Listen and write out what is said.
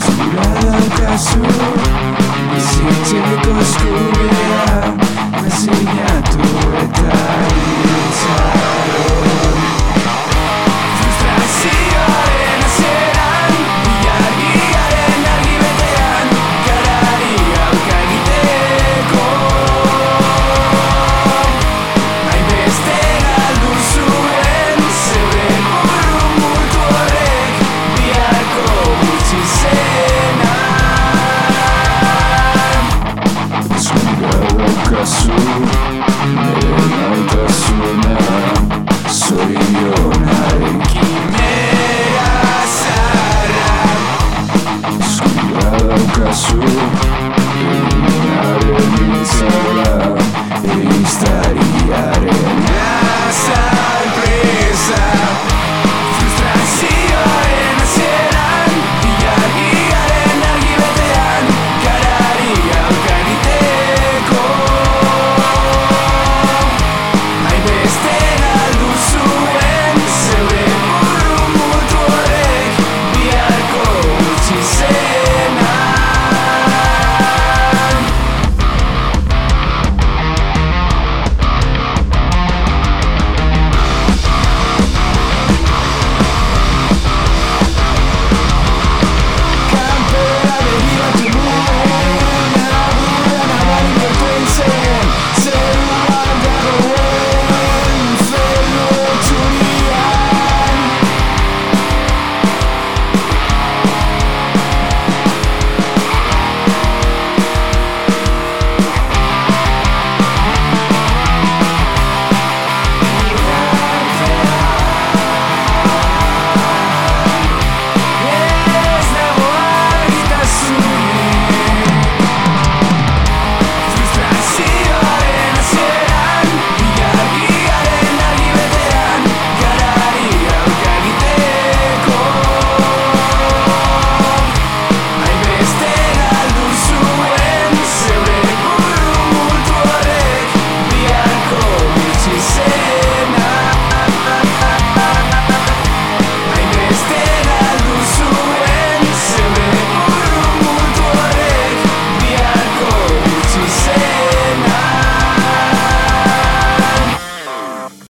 Спирая косу, сидит на доску to